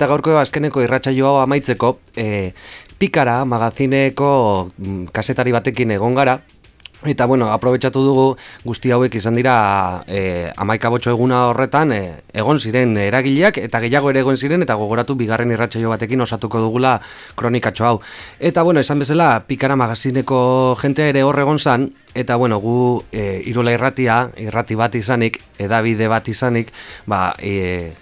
Eta gaurko azkeneko irratsaio amaitzeko, e, pikara magazineko mm, kasetari batekin egon gara, Eta, bueno, aprobetsatu dugu guzti hauek izan dira e, amaika botxo eguna horretan e, egon ziren eragileak eta gehiago ere egon ziren eta gogoratu bigarren irratsaio batekin osatuko dugula kronikatxo hau. Eta, bueno, esan bezala, pikara magazineko jentea ere hor egon zan, eta, bueno, gu e, irola irratia, irrati bat izanik, edabide bat izanik, ba, e,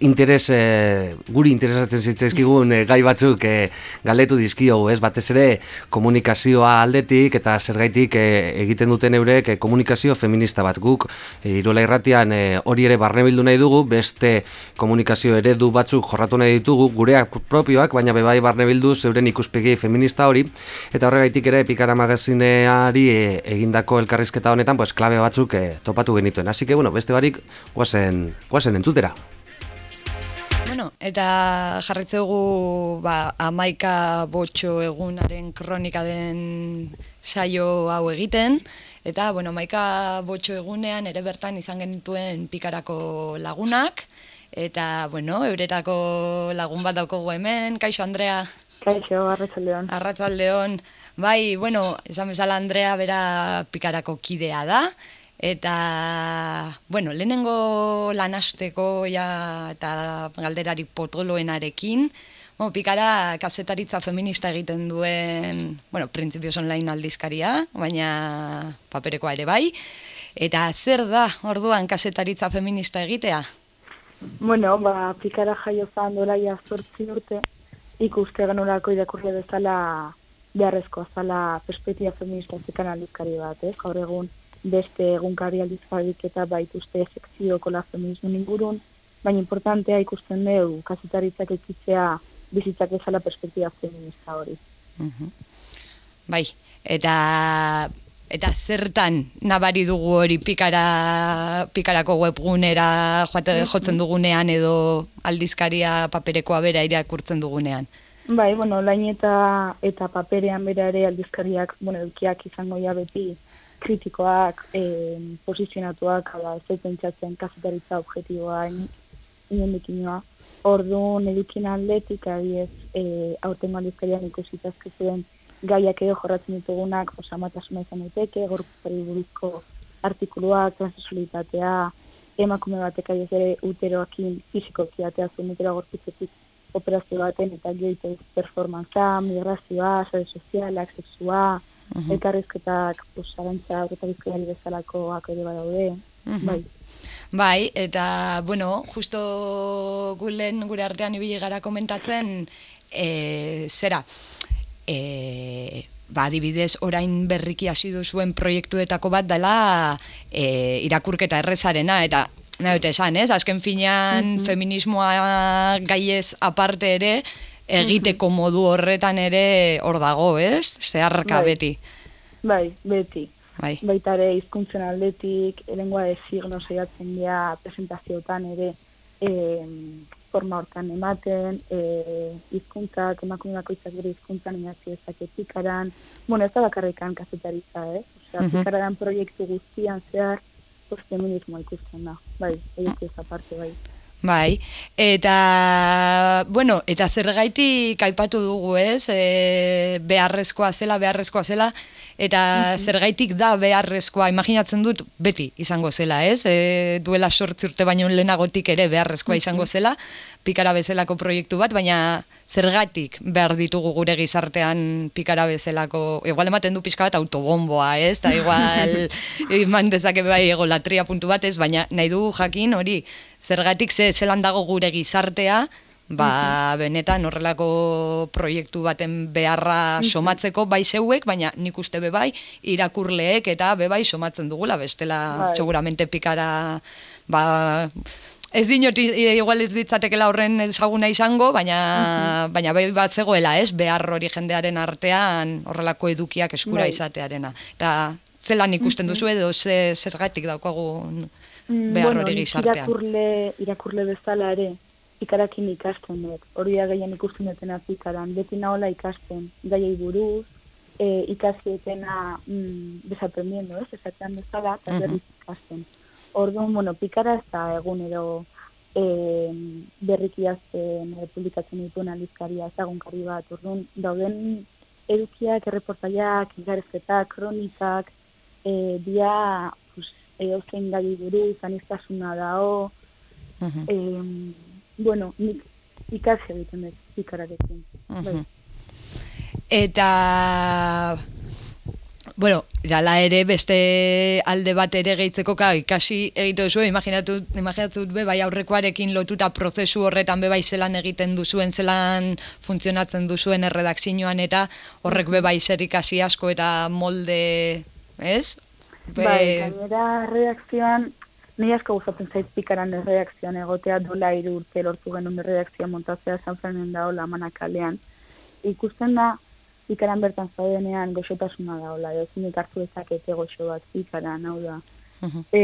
interes, e, guri interesatzen zitzaizkigun e, gai batzuk e, galdetu dizkiogu, ez? Batez ere komunikazioa aldetik eta zergaitik e, egiten duten eurek komunikazio feminista bat guk e, Irola Irratian hori ere barne bildu nahi dugu, beste komunikazio eredu batzuk jorratu nahi ditugu, gureak propioak, baina bebai barne bildu zeuren ikuspegi feminista hori eta horregaitik ere Pikara magazineari egindako elkarrizketa honetan, pues klabe batzuk topatu genituen. Así que bueno, beste barik guazen, guazen entzutera. Bueno, eta jarritzegu ba, amaika botxo egunaren kronika den saio hau egiten, eta bueno, amaika botxo egunean ere bertan izan genituen pikarako lagunak, eta bueno, euretako lagun bat daukogu hemen, kaixo Andrea? Kaixo, arratzaldeon. Arratzaldeon, bai, bueno, esan bezala Andrea bera pikarako kidea da, Eta, bueno, lehenengo lanasteko ja, eta galderari potoloenarekin, bueno, pikara kasetaritza feminista egiten duen, bueno, Principios Online aldizkaria, baina paperekoa ere bai. Eta zer da, orduan, kasetaritza feminista egitea? Bueno, ba, pikara jaio zan dola ja zortzi urte, ikuste genurako irakurri bezala beharrezko, zala perspektia feminista zekan aldizkari bat, eh? gaur egun beste egunkari aldizkarik eta baituzte sekzioko la feminismo ingurun, baina importantea ikusten dugu kasetaritzak ekitzea bizitzak ezala perspektiba feminista hori. Bai, eta eta zertan nabari dugu hori pikara, pikarako webgunera joate, jotzen dugunean edo aldizkaria paperekoa bera irakurtzen dugunean? Bai, bueno, lain eta, eta paperean bera ere aldizkariak, bueno, edukiak izango ja beti kritikoak, e, posizionatuak, hala, ez pentsatzen kazetaritza objetiboa, inondik inoa. Ordu, edukin atletik, adiez, e, aurten maldizkarian ikusitazke zuen gaiak edo jorratzen ditugunak, osa matasuna izan daiteke, gorpuzari buruzko artikuluak, transesualitatea, emakume batek adiez ere uteroakin fizikoki atea zuen utero gorpuzetik operazio baten eta gehiago performantza, migrazioa, sare sozialak, sexua, -huh. elkarrizketak pues, arantza horreta bizkaiari bezalako ere badaude, bai. Bai, eta, bueno, justo gulen gure artean ibili gara komentatzen, e, zera, e, ba, adibidez, orain berriki hasi zuen proiektuetako bat dela e, irakurketa errezarena, eta nahi dute esan, ez? Azken finean, feminismoa gaiez aparte ere, egiteko modu horretan ere hor dago, ez? Zeharka bai. beti. Bai, beti. Bai. Baita ere hizkuntzen aldetik, lengua de signo saiatzen dira presentazioetan ere e, forma hortan ematen, eh hizkuntzak emakumeako izak bere hizkuntzan inazio ezaketikaran, bueno, ez da bakarrikan kazetaritza, eh? Osea, uh -huh. proiektu guztian zehar, pues, feminismo ikusten da, bai, egite uh parte, bai. Bai, eta, bueno, eta zergaitik aipatu dugu ez, e, beharrezkoa zela, beharrezkoa zela, eta zergaitik da beharrezkoa, imaginatzen dut, beti izango zela ez, e, duela sortzi urte baino lehenagotik ere beharrezkoa izango zela, pikara bezalako proiektu bat, baina zergatik behar ditugu gure gizartean pikara bezalako, igual ematen du pixka bat autobomboa ez, eta igual, iman dezake bai ego latria puntu bat ez, baina nahi dugu jakin hori, zergatik ze zelan dago gure gizartea, ba, benetan horrelako proiektu baten beharra somatzeko bai zeuek, baina nik uste bebai irakurleek eta bebai somatzen dugula, bestela bai. seguramente pikara ba, ez dinot igual ez ditzatekela horren ezaguna izango, baina, baina bai bat zegoela, ez, behar hori jendearen artean horrelako edukiak eskura bai. izatearena. Eta zelan ikusten duzu edo ze, zergatik daukagun Mm, behar hori gizartean. Irakurle, irakurle bezala ere, ikarakin ikasten dut. Hori da gehien ikusten dutena pikaran. Beti nahola ikasten, gaiei buruz, e, ikasietena mm, bezapendiendo, ez? Ezatean bezala, eta berriz ikasten. Orduan, bueno, pikara ez da egunero e, berriki azten publikatzen dituen aldizkaria ezagunkari bat, orduan, dauden edukiak, erreportaiak, igarezketak, kronikak, e, dia, pues, eozein gai buruz, aniztasuna dao, uh -huh. e, bueno, nik ikasi egiten dut, ikararekin. Uh -huh. Eta Bueno, gala ere beste alde bat ere gehitzeko ka, ikasi egite duzu, imaginatu, imaginatu be, bai aurrekoarekin lotuta prozesu horretan be bai zelan egiten duzuen, zelan funtzionatzen duzuen erredakzioan eta horrek be bai zer ikasi asko eta molde, ez? Be... Bai, gainera redakzioan, ni asko gustatzen zait pikaran redakzioan egotea dola iru urte lortu genuen redakzioan montatzea San Fernando da manakalean. Ikusten da, ikaran bertan zaudenean goxotasuna da, hola, ez nik hartu dezakete goxo bat ikaran, hau da. e,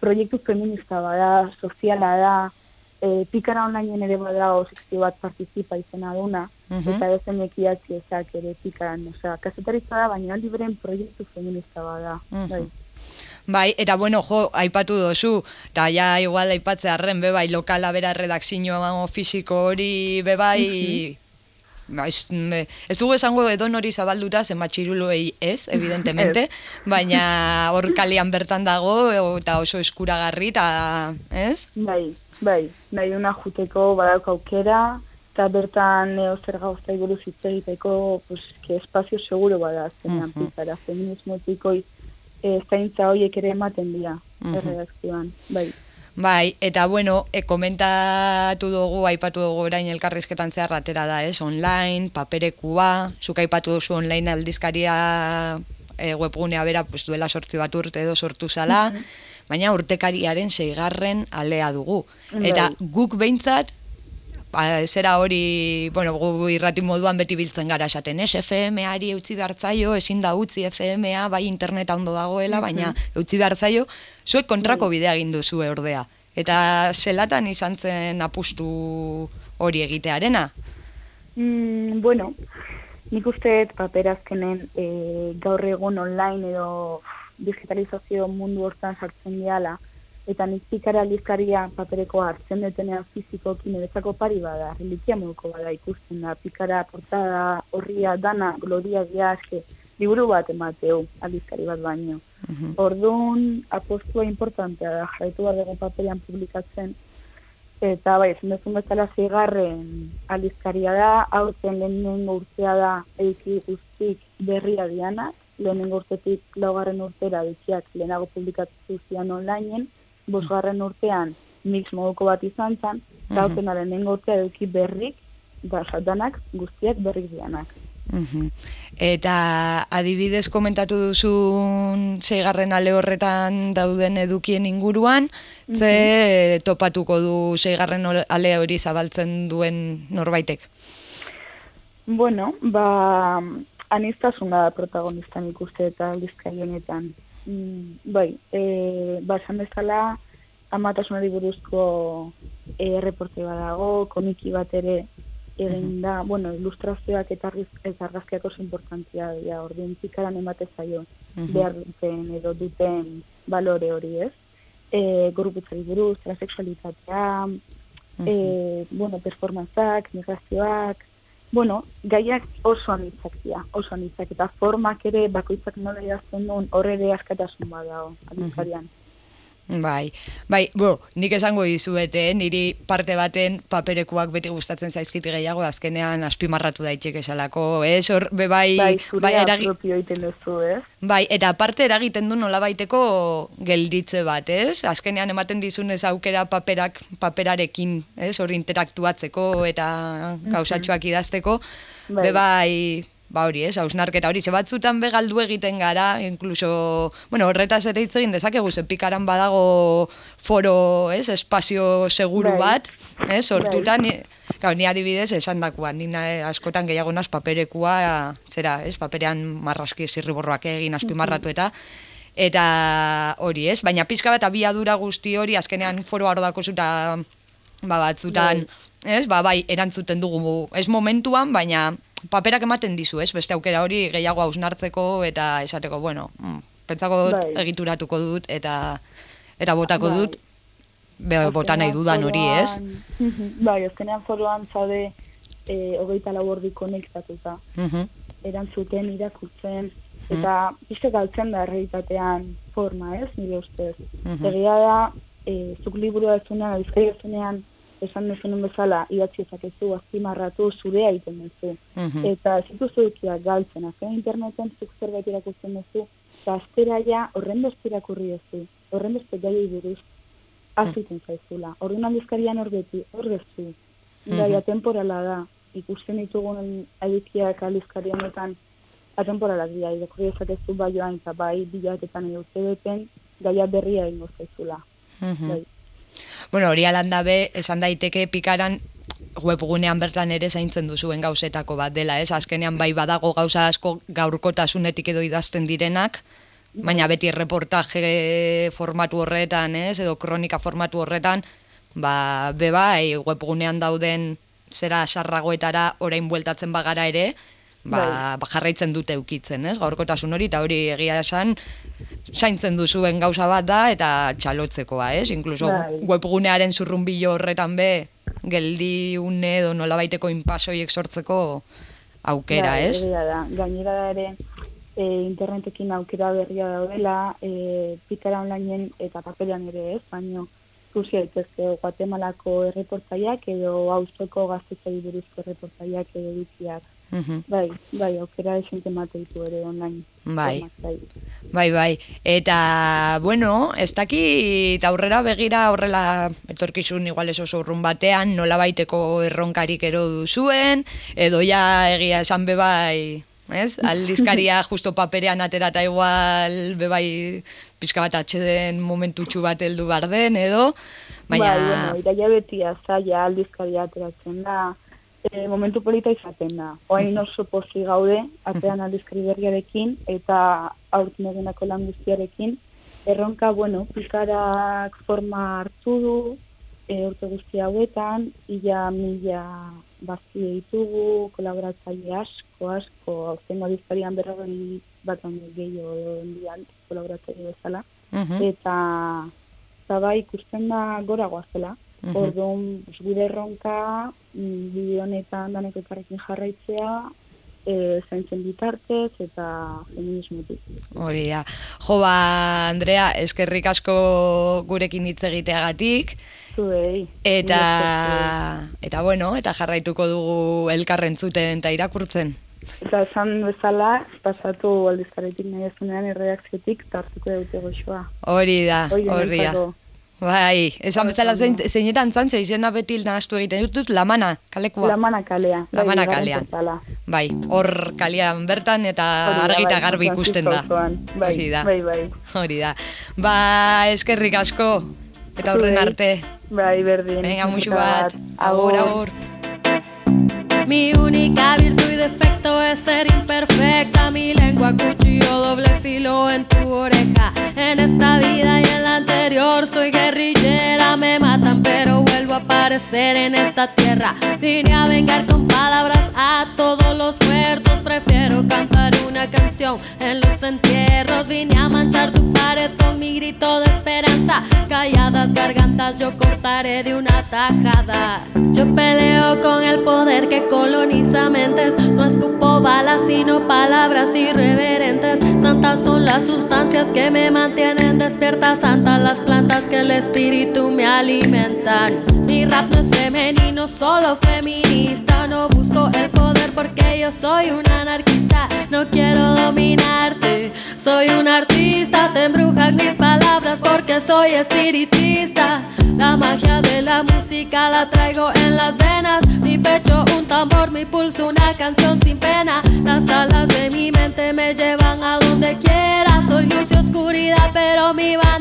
proiektu feminista bada, soziala da, e, pikara online ere bada osikzio bat partizipa izena duna, eta ez enekiatzi ezak ere pikaran, osea, kasetaritza da, baina libren proiektu feminista bada, bai. Bai, eta bueno, jo, aipatu dozu, eta ja igual aipatze arren, bebai, lokala bera redakzioa fisiko hori, bebai, Ba, ez, ez dugu esango edon hori zabalduta zen matxiruloei ez, evidentemente, baina hor kalian bertan dago eta oso eskuragarri, eta ez? Bai, bai, nahi una juteko badauk aukera, eta bertan neo zer gauzta iguru egiteko, pues, que espazio seguro bada, zenean uh -huh. pizara, feminismotiko eh, zaintza horiek ere ematen dira, uh -huh. erredakzioan, bai. Bai, eta bueno, e, komentatu dugu, aipatu dugu orain elkarrizketan zehar atera da, ez? Online, paperekua, zuk aipatu duzu online aldizkaria e, webgunea bera, pues, duela sortzi bat urte edo sortu zala, baina urtekariaren zeigarren alea dugu. Eta bai. guk behintzat, ba, zera hori, bueno, gu irrati moduan beti biltzen gara esaten, ez? FM-ari utzi behartzaio, ezin da utzi FM-a, bai interneta ondo dagoela, baina utzi behartzaio, zuek kontrako bai. bidea egin duzu ordea. Eta zelatan izan zen apustu hori egitearena? Mm, bueno, nik uste paperazkenen e, gaur egun online edo digitalizazio mundu hortan sartzen diala, eta nik pikara aldizkaria papereko hartzen detenean fizikoki niretzako pari bada, relikia moduko bada ikusten da, pikara portada horria dana gloria diazke, liburu bat emateu aldizkari bat baino. Mm Orduan, apostua importantea da, jarretu bat dugu paperian publikatzen, eta bai, ezin duzun bezala zigarren aldizkaria da, hau zen lehenengo urtea da, eiki guztik berria dianak, lehenengo urtetik laugarren urtera ditziak lehenago publikatu zian onlineen, bosgarren urtean mix moduko bat izan zen, eta mm -hmm. nengo urtea eduki berrik, da satanak guztiak berrik dianak. Eta adibidez komentatu duzun zeigarren ale horretan dauden edukien inguruan, ze topatuko du zeigarren ale hori zabaltzen duen norbaitek? Bueno, ba, anistazuna da protagonistan ikuste eta aldizkaienetan. Mm, bai, e, ba, esan bezala, amatasunari buruzko e, erreporte badago, komiki bat ere egin da, bueno, ilustrazioak eta argazkiak oso importantzia dira, orduan zikaran emate zaio, behar duten edo duten balore hori ez. E, Goruputzari buruz, transexualitatea, e, bueno, performantzak, migrazioak, bueno, gaiak oso anitzak dira, oso anitzak, eta formak ere bakoitzak nola idazten duen horre ere askatasun badao, anitzarian. Bai, bai, bo, nik esango dizuete, eh? niri parte baten paperekuak beti gustatzen zaizkiti gehiago, azkenean aspimarratu daitxek esalako, ez? Hor, be bai, bai, bai, eragi... duzu, ez? Bai, eta parte eragiten du nola baiteko gelditze bat, ez? Azkenean ematen dizunez aukera paperak, paperarekin, ez? Hor interaktuatzeko eta gauzatxoak idazteko, bai. be bai, ba hori, ez, hausnarketa hori, ze batzutan begaldu egiten gara, inkluso, bueno, horretaz ere hitz egin dezakegu, ze pikaran badago foro, ez, espazio seguru bai. bat, ez, sortutan, bai. ni, ni adibidez, esan dakuan, ni askotan gehiago naz paperekua, zera, ez, paperean marraski zirriborroak egin azpimarratu eta, eta hori, ez, baina pizka bat abiadura guzti hori, azkenean foro hor dako zuta, ba, batzutan, bai. ez, ba, bai, erantzuten dugu, ez momentuan, baina paperak ematen dizu, ez? Beste aukera hori gehiago hausnartzeko eta esateko, bueno, mm, pentsako dut bai. egituratuko dut eta eta botako bai. dut be, bota nahi dudan hori, ez? bai, azkenean foroan zade e, hogeita labordi konektatuta. Mhm. Erantzuten, irakurtzen, eta piste galtzen da errealitatean forma, ez, nire ustez. Mhm. Egia da, e, zuk liburua ez zunean, esan dezunen bezala, idatzi ezakezu, azpimarratu, zurea egiten duzu. Mhm. Eta ez dituzu ekiak galtzen, azken interneten zuk zerbait irakurtzen duzu, eta aztera ja horren beste irakurri duzu, horren beste gaiei buruz, azuten zaizula. Horren aldizkarian hor beti, hor gezu. Gaia temporala da, ikusten ditugun edikiak aldizkari honetan, atemporalak dira, irakurri ezakezu bai joan eta bai bilaketan edo beten, gaia berria ingo zaizula. Mhm. Bai. Bueno, hori alanda be, esan daiteke pikaran webgunean bertan ere zaintzen duzuen gauzetako bat dela, ez? Azkenean bai badago gauza asko gaurkotasunetik edo idazten direnak, baina beti reportaje formatu horretan, ez? Edo kronika formatu horretan, ba, be bai, webgunean dauden zera sarragoetara orain bueltatzen bagara ere, ba, Bai. ba jarraitzen dute ukitzen, ez? Gaurkotasun hori eta hori egia esan zaintzen duzuen gauza bat da eta txalotzekoa, ez? Inkluso Bai. webgunearen zurrunbilo horretan be geldi une edo nolabaiteko inpasoiek sortzeko aukera, Bai, ez? egia da. Gainera da ere, e, internetekin aukera berria daudela, e, pikara onlineen eta papelan ere ez, baino ikusi daitezke Guatemalako erreportaiak edo auzoko gaztetxai buruzko erreportaiak edo ditziak. Mhm. Bai, bai, aukera esente mate ditu ere online. Bai. bai. Bai, bai. Eta, bueno, ez dakit aurrera begira horrela etorkizun igual ez oso urrun batean, nola baiteko erronkarik ero duzuen, edo ja egia esan bebai, ez? Aldizkaria justo paperean atera eta igual bebai pizka bat atxeden momentutxu bat heldu bar den, edo, baina... Bai, bueno, iraia beti zaila aldizkaria ateratzen da, e, momentu polita izaten da. Oain oso pozi gaude, atzean aldizkari berriarekin, eta aurten eginako lan guztiarekin. Erronka, bueno, pikarak forma hartu du, e, urte guzti hauetan, ila mila bazki ditugu, kolaboratzaile asko, asko, hauzen aldizkarian berrogei bat handi gehiago dian kolaboratzaile bezala. Mhm, eta eta bai ikusten da gora goazela. Mhm. Orduan, gure erronka, mm, bide honetan danek elkarrekin jarraitzea, e, zaintzen bitartez eta feminismotik. Hori da. Jo, ba, Andrea, eskerrik asko gurekin hitz egiteagatik, Zuei. eta, eta bueno, eta jarraituko dugu elkarren zuten eta irakurtzen. Eta esan bezala, pasatu aldizkaretik nahi ezunean erreakziotik tartuko dute goxoa. Hori da, hori da. Bai, esan bezala zein, zeinetan zantze, izena beti nahastu egiten dut, lamana, kalekua. Lamana kalea. bai, Lamana bigarren kalean. Bai, hor kalean bertan eta Hori da, argi eta bai, garbi ikusten da. Bai, Hori da. bai, bai. Hori da. Ba, eskerrik asko. Eta horren arte. Bai, berdin. Venga, musu bat. Agur, agur. Mi única virtud y defecto es ser imperfecta. Mi lengua cuchillo doble filo en tu oreja. En esta vida y en la anterior soy guerrillera. Me matan pero vuelvo a aparecer en esta tierra. Vine a vengar con palabras a todos los muertos. Prefiero cantar canción en los entierros. Vine a manchar tu pared con mi grito de esperanza. Calladas gargantas yo cortaré de una tajada. Yo peleo con el poder que coloniza mentes. No escupo balas, sino palabras irreverentes. Santas son las sustancias que me mantienen despierta. Santas las plantas que el espíritu me alimentan. Mi rap no es femenino, solo feminista. No busco el poder porque yo soy un anarquista. No quiero dominarte, soy un artista. Te embrujan mis palabras porque soy espiritista. La magia de la música la traigo en las venas. Mi pecho un tambor, mi pulso una canción sin pena. Las alas de mi mente me llevan a donde quiera. Soy luz y oscuridad, pero mi bandera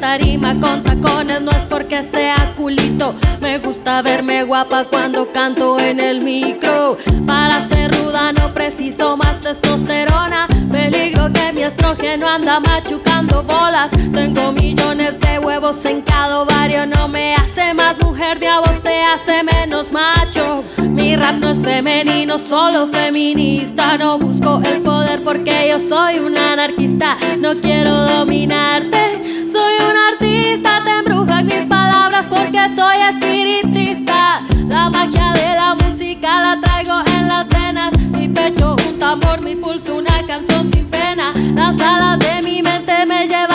tarima con tacones, no es porque sea culito. Me gusta verme guapa cuando canto en el micro. Para ser ruda no preciso más testosterona. Peligro que mi estrógeno anda machucando bolas. Tengo millones de huevos en cada ovario, no me hace más mujer, de te hace menos macho. Mi rap no es femenino, solo feminista. No busco el poder porque yo soy un anarquista. No quiero dominarte, soy un artista. Te embrujan mis palabras porque soy espiritista. La magia de la música la traigo en las venas. Mi pecho un tambor, mi pulso una canción sin pena. Las alas de mi mente me llevan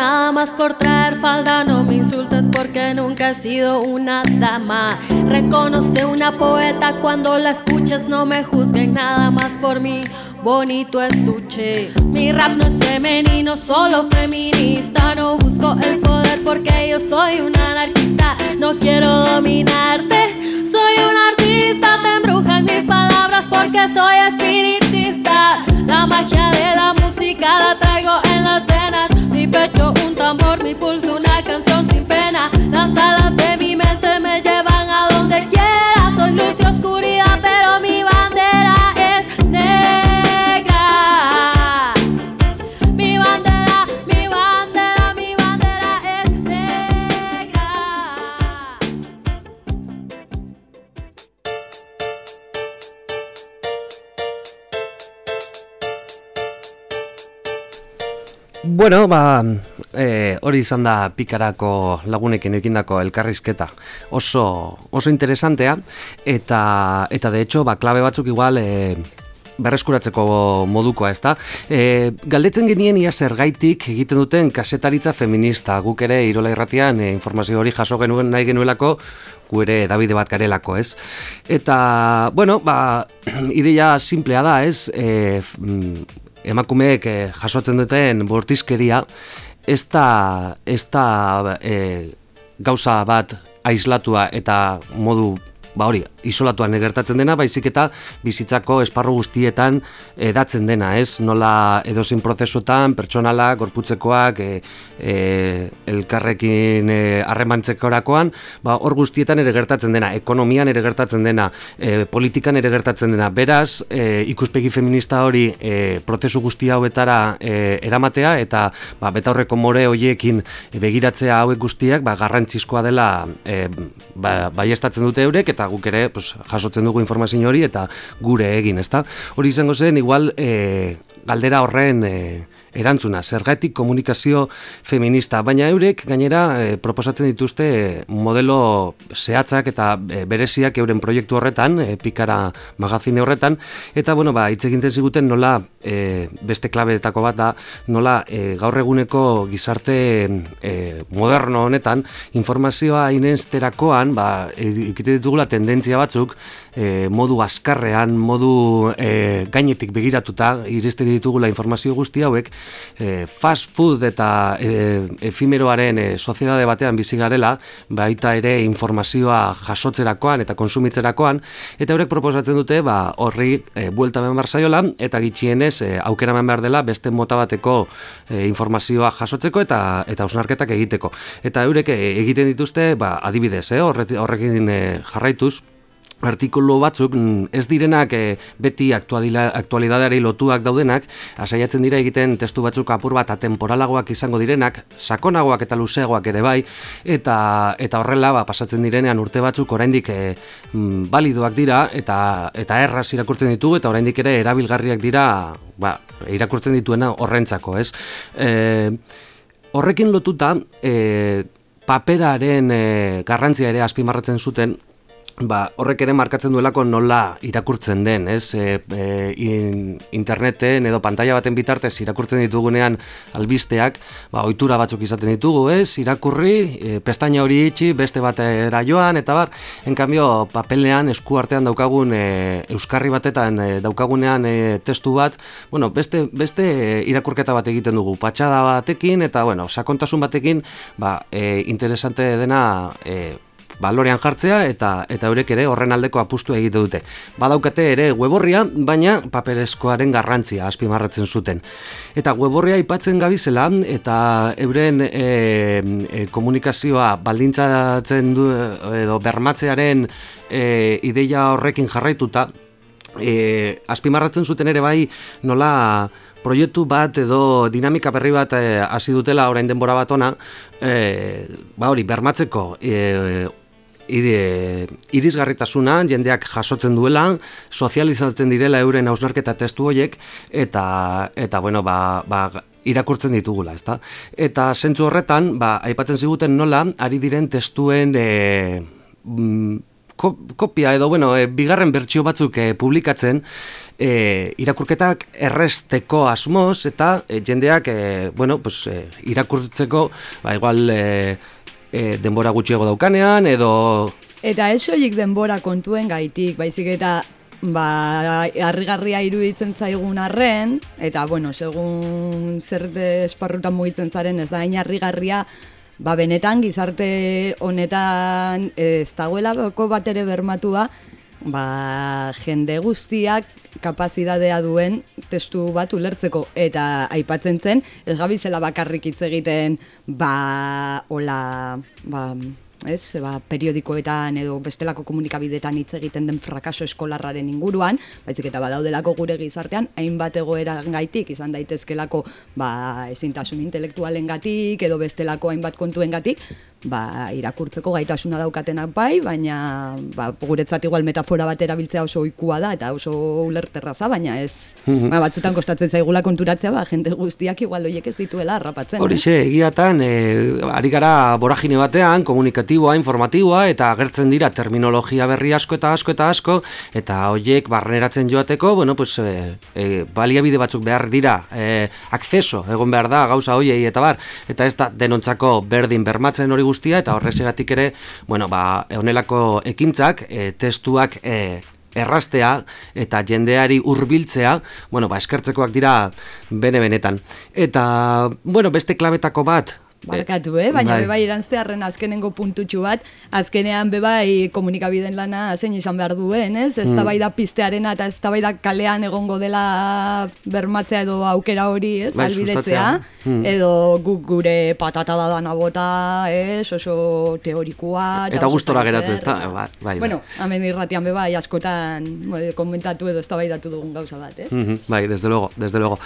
nada más por traer falda. No me insultes porque nunca he sido una dama. Reconoce una poeta cuando la escuches. No me juzguen nada más por mi bonito estuche. Mi rap no es femenino, solo feminista. No busco el poder porque yo soy un anarquista. No quiero dominarte, soy un artista. Te embrujan mis palabras porque soy espiritista. La magia de la música la traigo en las venas. Un tambor, mi pulso una canción sin pena. Las alas de mi mente me llevan a donde quiera. Soy luz y oscuridad, pero mi bandera es negra. Mi bandera, mi bandera, mi bandera es negra. Bueno, ba, e, hori izan da pikarako lagunekin ekindako elkarrizketa. Oso, oso interesantea, eta, eta de hecho, ba, klabe batzuk igual... E, berreskuratzeko modukoa, ezta? E, galdetzen genien ia zergaitik egiten duten kasetaritza feminista. Guk ere Irola Irratian e, informazio hori jaso genuen nahi genuelako, gu ere Davide bat garelako, ez? Eta, bueno, ba, ideia simplea da, ez? E, emakumeek eh, jasotzen duten bortizkeria ez da, ez da eh, gauza bat aislatua eta modu ba hori, isolatuan gertatzen dena, baizik eta bizitzako esparru guztietan edatzen dena, ez? Nola edozein prozesuetan, pertsonala, gorputzekoak, e, e, elkarrekin e, harremantzekorakoan, ba hor guztietan ere gertatzen dena, ekonomian ere gertatzen dena, e, politikan ere gertatzen dena. Beraz, e, ikuspegi feminista hori e, prozesu guzti hauetara e, eramatea eta ba, betaurreko more hoiekin begiratzea hauek guztiak ba, garrantzizkoa dela e, ba, baiestatzen dute eurek eta guk ere pues, jasotzen dugu informazio hori eta gure egin, ezta? Hori izango zen, igual e, galdera horren e, erantzuna, zergatik komunikazio feminista, baina eurek gainera e, proposatzen dituzte e, modelo zehatzak eta e, bereziak euren proiektu horretan, e, pikara magazine horretan, eta bueno, ba, hitz egiten ziguten nola e, beste klabeetako bat da, nola e, gaur eguneko gizarte e, moderno honetan informazioa inesterakoan, ba, ikite ditugula tendentzia batzuk, e, modu askarrean, modu e, gainetik begiratuta, iriste ditugula informazio guzti hauek, e, fast food eta e, efimeroaren e, soziedade batean bizi garela, baita ere informazioa jasotzerakoan eta konsumitzerakoan, eta horrek proposatzen dute ba, horri e, buelta eman behar zaiola, eta gitxienez e, aukera eman behar dela beste mota bateko e, informazioa jasotzeko eta eta ausnarketak egiteko. Eta eurek egiten dituzte, ba, adibidez, eh, horrekin e, jarraituz, artikulu batzuk mm, ez direnak e, beti aktualila, aktualidadeari lotuak daudenak, asaiatzen dira egiten testu batzuk apur bat atemporalagoak izango direnak, sakonagoak eta luzeagoak ere bai, eta eta horrela ba, pasatzen direnean urte batzuk oraindik e, balidoak dira eta eta erraz irakurtzen ditugu eta oraindik ere erabilgarriak dira ba, irakurtzen dituena horrentzako, ez? E, horrekin lotuta, e, paperaren e, garrantzia ere azpimarratzen zuten ba, horrek ere markatzen duelako nola irakurtzen den, ez? E, e, in, interneten edo pantalla baten bitartez irakurtzen ditugunean albisteak, ba, ohitura batzuk izaten ditugu, ez? Irakurri, e, pestaina hori itxi, beste batera joan, eta bar, enkambio, papelean, esku artean daukagun, e, euskarri batetan e, daukagunean e, testu bat, bueno, beste, beste irakurketa bat egiten dugu, patxada batekin, eta, bueno, sakontasun batekin, ba, e, interesante dena, e, balorean jartzea eta eta eurek ere horren aldeko apustu egite dute. Badaukate ere weborria, baina paperezkoaren garrantzia azpimarratzen zuten. Eta weborria aipatzen gabizela eta euren e, e, komunikazioa baldintzatzen du edo bermatzearen e, ideia horrekin jarraituta e, azpimarratzen zuten ere bai nola proiektu bat edo dinamika berri bat hasi dutela orain denbora bat ona, e, ba hori, bermatzeko e, irisgarritasuna jendeak jasotzen duela, sozializatzen direla euren hausnarketa testu horiek eta eta bueno, ba, ba, irakurtzen ditugula, ezta? Eta sentzu horretan, ba, aipatzen ziguten nola ari diren testuen e, kopia edo bueno, e, bigarren bertsio batzuk e, publikatzen e, irakurketak erresteko asmoz eta e, jendeak e, bueno, pues, e, irakurtzeko ba, igual e, e, denbora gutxiago daukanean edo eta ez soilik denbora kontuen gaitik baizik eta ba harrigarria iruditzen zaigun arren eta bueno segun zer esparrutan mugitzen zaren ez da harrigarria ba benetan gizarte honetan ez dagoela bat ere bermatua ba, jende guztiak kapazidadea duen testu bat ulertzeko. Eta aipatzen zen ez gabizela bakarrik hitz egiten ba hola ba ez, ba, periodikoetan edo bestelako komunikabidetan hitz egiten den frakaso eskolarraren inguruan, baizik eta badaudelako gure gizartean, hainbat egoera gaitik, izan daitezkelako ba, ezintasun intelektualen gatik, edo bestelako hainbat kontuen gatik, ba, irakurtzeko gaitasuna daukatenak bai, baina ba, guretzat igual metafora bat erabiltzea oso oikua da, eta oso ulerterraza, baina ez, mhm. ba, batzutan kostatzen zaigula konturatzea, ba, jente guztiak igual oiek ez dituela harrapatzen. Horixe, eh? egiatan, e, ari gara boragine batean, komunikatu edukatiboa, informatiboa eta agertzen dira terminologia berri asko eta asko eta asko eta hoiek barreneratzen joateko, bueno, pues e, e, baliabide batzuk behar dira, e, akceso egon behar da gauza hoiei eta bar, eta ez da denontzako berdin bermatzen hori guztia eta horrezegatik ere, bueno, ba, honelako ekintzak, e, testuak e, errastea eta jendeari hurbiltzea, bueno, ba, eskertzekoak dira bene-benetan. Eta, bueno, beste klabetako bat, Barkatu, eh? baina bai. bebai eranztearen azkenengo puntutxu bat, azkenean bebai komunikabiden lana zein izan behar duen, ez? Ez mm. da piztearena eta ez da kalean egongo dela bermatzea edo aukera hori, ez? Bai, Albidetzea, mm. edo guk gure patata da dana bota, ez? Oso teorikoa. Eta, eta gustora geratu, ez da? Bai, bai, Bueno, hamen irratian bebai askotan komentatu edo ez dugun gauza bat, ez? Mm -hmm. Bai, desde luego, desde luego.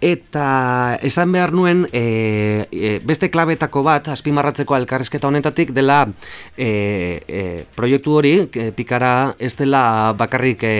Eta esan behar nuen, e, e, beste klabetako bat, azpimarratzeko elkarrezketa honetatik, dela e, e, proiektu hori, e, pikara ez dela bakarrik e,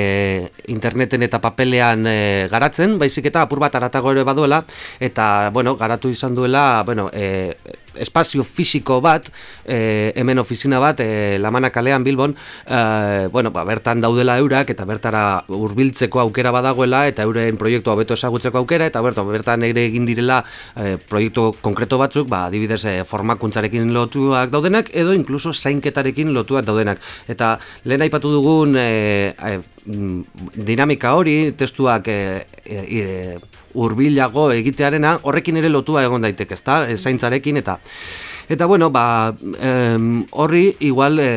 interneten eta papelean e, garatzen, baizik eta apur bat aratago ere baduela, eta, bueno, garatu izan duela, bueno, e, espazio fisiko bat, e, hemen ofizina bat, e, Lamana kalean Bilbon, e, bueno, ba, bertan daudela eurak, eta bertara hurbiltzeko aukera badagoela, eta euren proiektu hobeto esagutzeko aukera, eta bertan, bertan ere egin direla e, proiektu konkreto batzuk, ba, adibidez, e, formakuntzarekin lotuak daudenak, edo inkluso zainketarekin lotuak daudenak. Eta lehen aipatu dugun e, e, dinamika hori, testuak e, e, hurbilago egitearena, horrekin ere lotua egon daiteke, ezta? Zaintzarekin eta eta bueno, ba, horri igual e,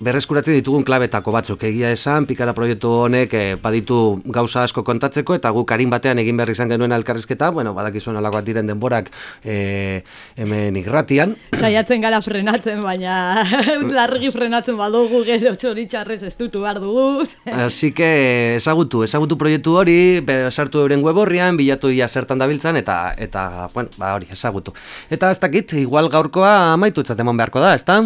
berreskuratzen ditugun klabetako batzuk egia esan, pikara proiektu honek e, baditu gauza asko kontatzeko eta guk karin batean egin behar izan genuen alkarrizketa, bueno, badakizuen alakoat diren denborak e, hemen igratian. Zaiatzen gara frenatzen, baina largi frenatzen badugu gero txoritxarrez estutu behar dugu. Así que ezagutu, ezagutu proiektu hori, sartu euren weborrian, bilatu ia zertan dabiltzan eta, eta bueno, ba hori, ezagutu. Eta ez dakit, igual gaurkoa amaitu beharko da, ezta?